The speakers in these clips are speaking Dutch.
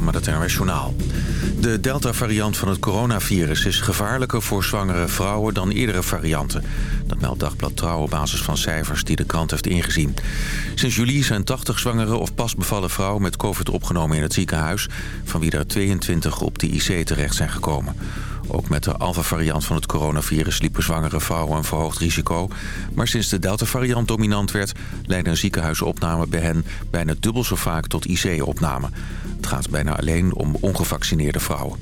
Met het NRS. De Delta-variant van het coronavirus is gevaarlijker voor zwangere vrouwen dan eerdere varianten. Dat meldt Dagblad Trouw op basis van cijfers die de krant heeft ingezien. Sinds juli zijn 80 zwangere of pas bevallen vrouwen met covid opgenomen in het ziekenhuis... van wie er 22 op de IC terecht zijn gekomen. Ook met de alfa-variant van het coronavirus liepen zwangere vrouwen een verhoogd risico. Maar sinds de delta-variant dominant werd... leidde een ziekenhuisopname bij hen bijna dubbel zo vaak tot IC-opname. Het gaat bijna alleen om ongevaccineerde vrouwen.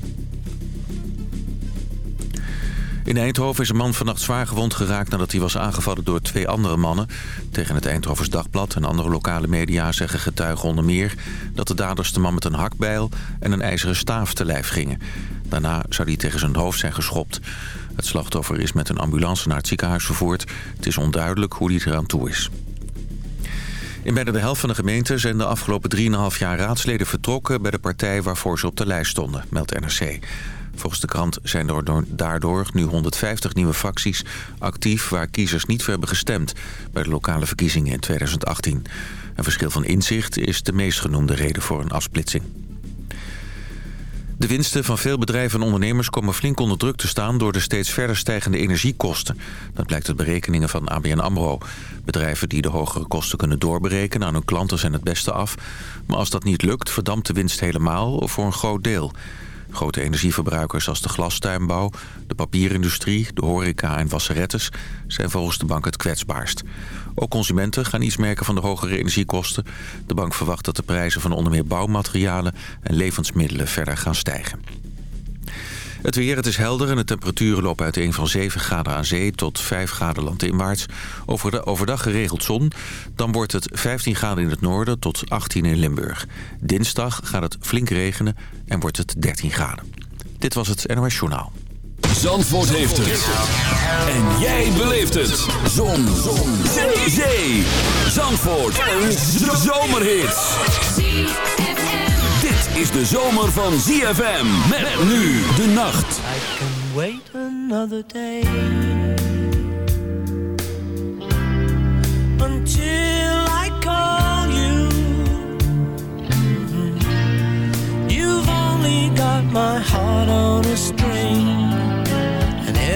In Eindhoven is een man vannacht zwaar gewond geraakt nadat hij was aangevallen door twee andere mannen. Tegen het Eindhovens Dagblad en andere lokale media zeggen getuigen onder meer... dat de daders de man met een hakbijl en een ijzeren staaf te lijf gingen. Daarna zou hij tegen zijn hoofd zijn geschopt. Het slachtoffer is met een ambulance naar het ziekenhuis vervoerd. Het is onduidelijk hoe hij eraan toe is. In bijna de helft van de gemeente zijn de afgelopen 3,5 jaar raadsleden vertrokken... bij de partij waarvoor ze op de lijst stonden, meldt NRC. Volgens de krant zijn er daardoor nu 150 nieuwe fracties actief... waar kiezers niet voor hebben gestemd bij de lokale verkiezingen in 2018. Een verschil van inzicht is de meest genoemde reden voor een afsplitsing. De winsten van veel bedrijven en ondernemers komen flink onder druk te staan... door de steeds verder stijgende energiekosten. Dat blijkt uit berekeningen van ABN AMRO. Bedrijven die de hogere kosten kunnen doorberekenen aan hun klanten zijn het beste af. Maar als dat niet lukt, verdampt de winst helemaal of voor een groot deel. Grote energieverbruikers als de glastuinbouw, de papierindustrie, de horeca en wasserettes zijn volgens de bank het kwetsbaarst. Ook consumenten gaan iets merken van de hogere energiekosten. De bank verwacht dat de prijzen van onder meer bouwmaterialen en levensmiddelen verder gaan stijgen. Het weer, het is helder en de temperaturen lopen uiteen van 7 graden aan zee tot 5 graden landinwaarts. Overdag geregeld zon, dan wordt het 15 graden in het noorden tot 18 in Limburg. Dinsdag gaat het flink regenen en wordt het 13 graden. Dit was het NOS Journaal. Zandvoort heeft het. En jij beleeft het. Zon. Zon. Zee. Zee. Zandvoort. Een zomerhit. Dit is de zomer van ZFM. Met nu de nacht. I can wait another day. Until I call you. You've only got my heart on a string.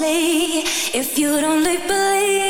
closely if you'd only believe.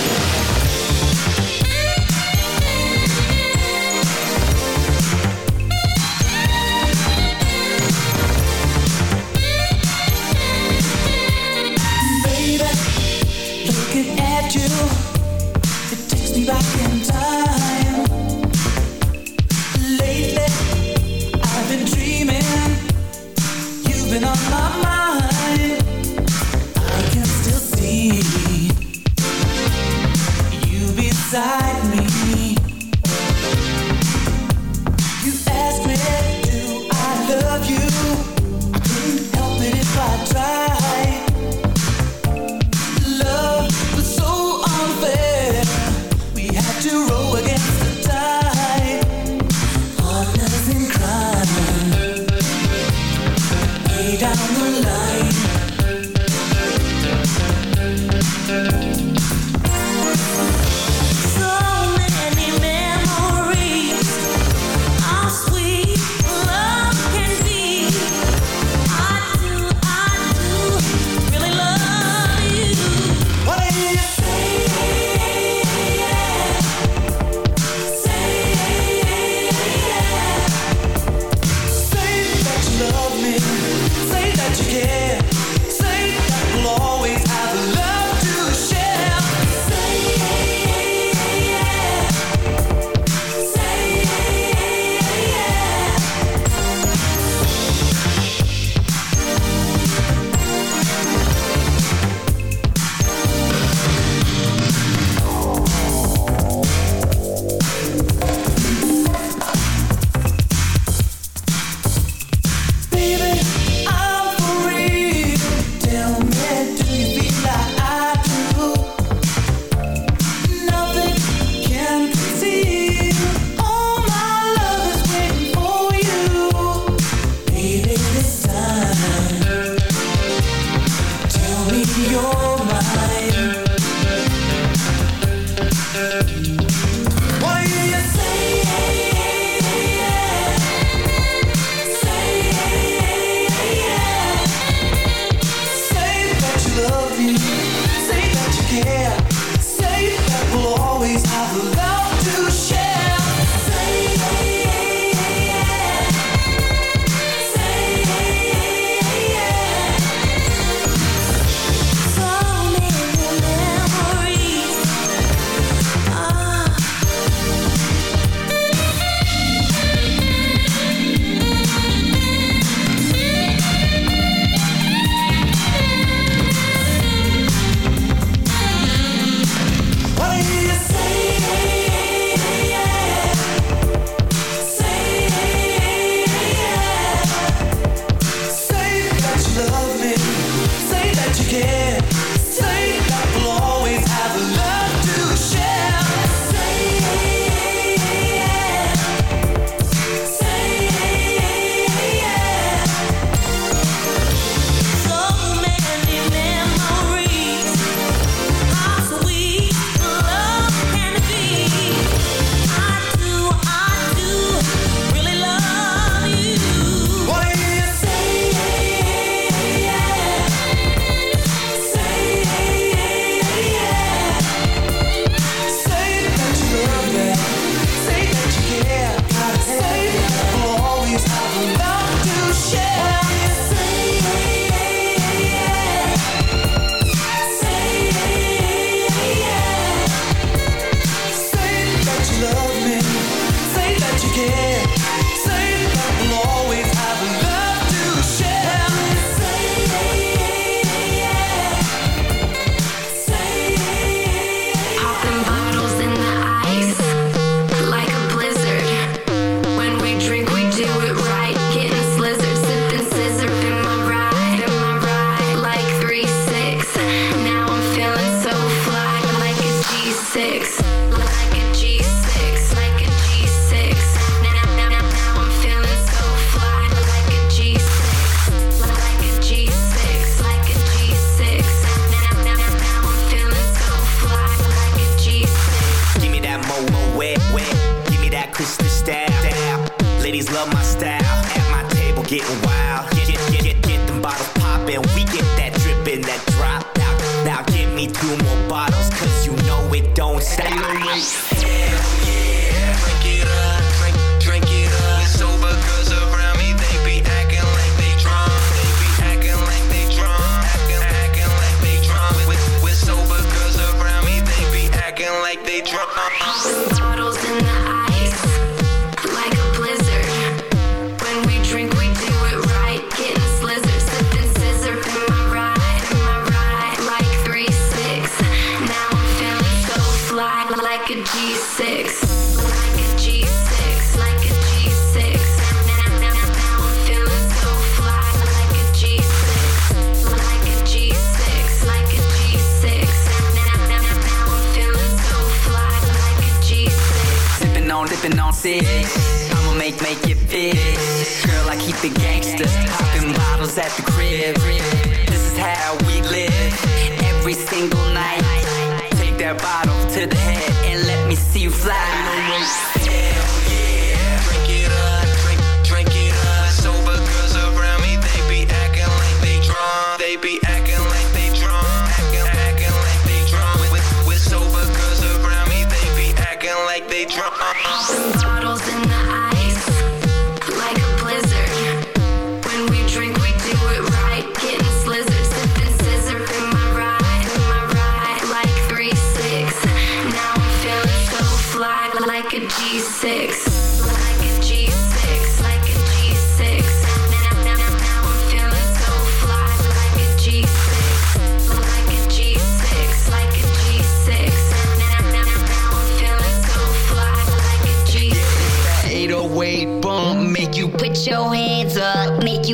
bottle to the head and let me see you fly. No, no.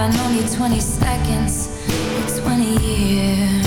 I know need 20 seconds, 20 years.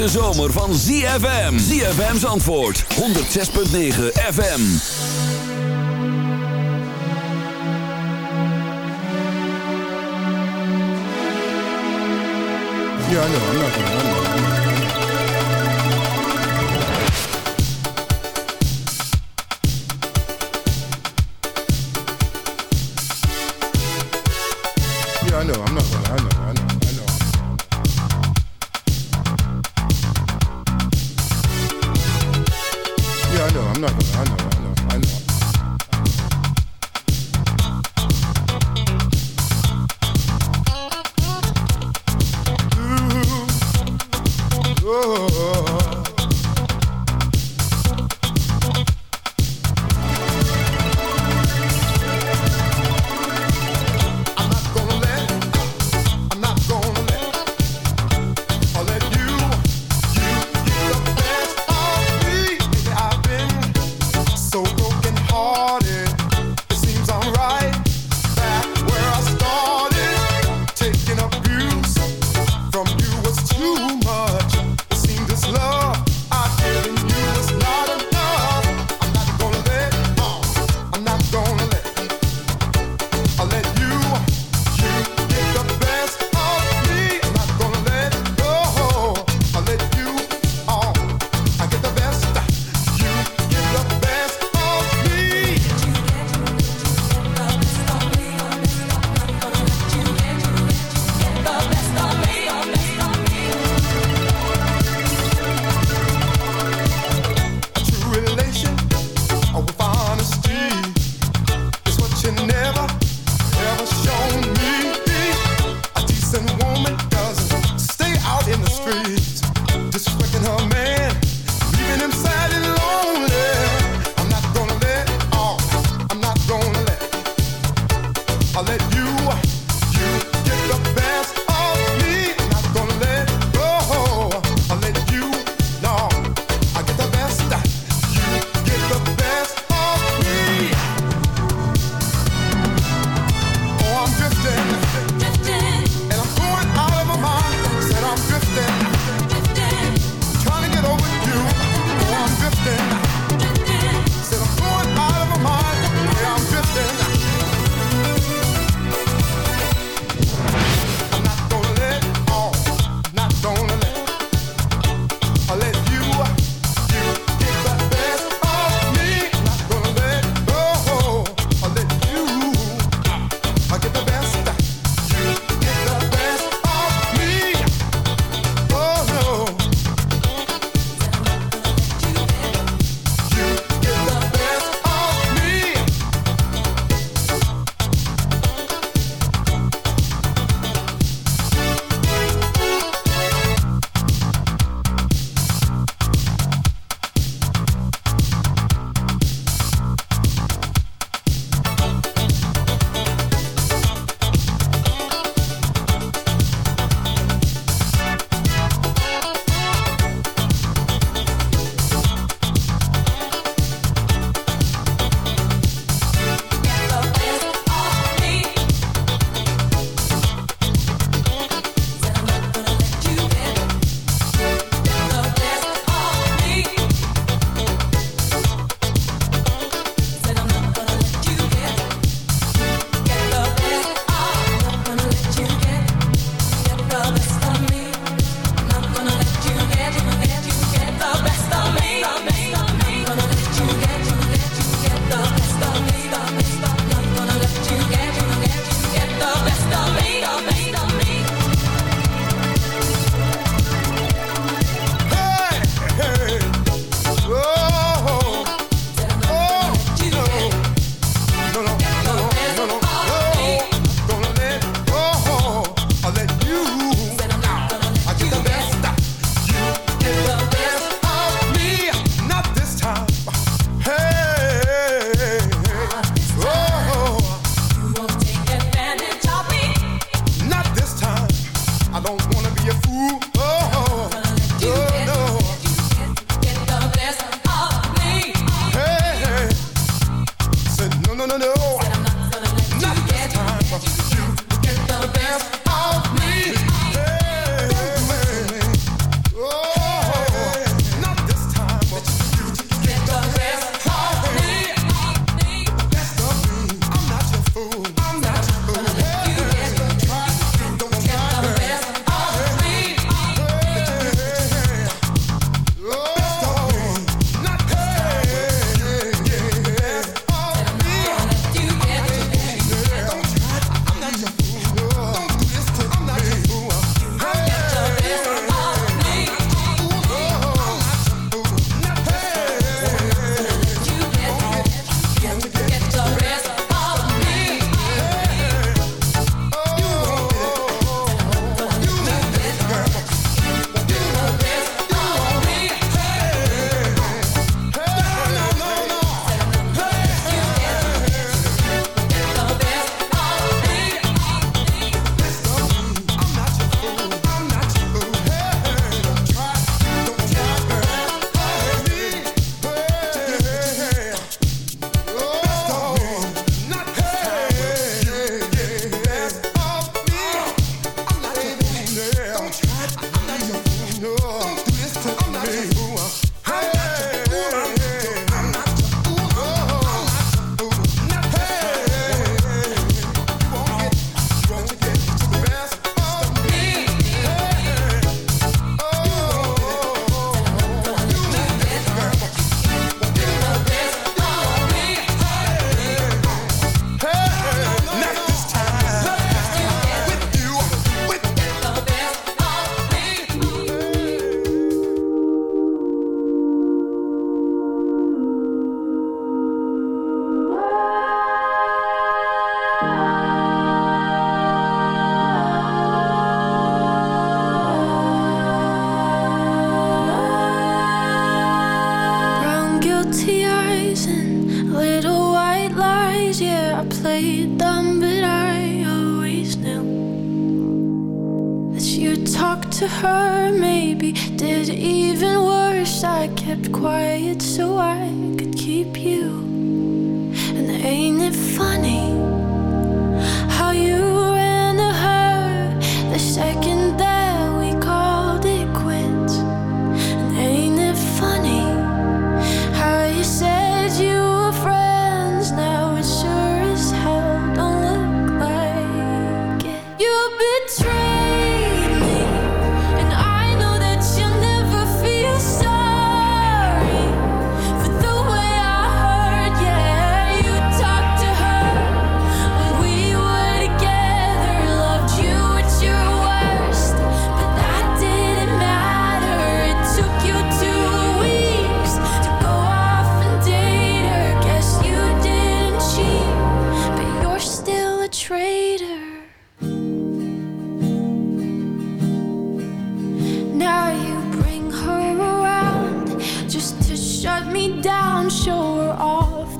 hete zomer van ZFM. ZFM's antwoord 106.9 FM. Ja, I know. I'm not.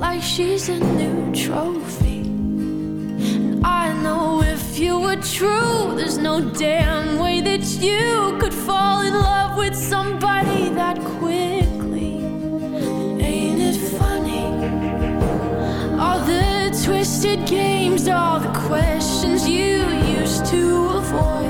like she's a new trophy. And I know if you were true, there's no damn way that you could fall in love with somebody that quickly. Ain't it funny? All the twisted games, all the questions you used to avoid.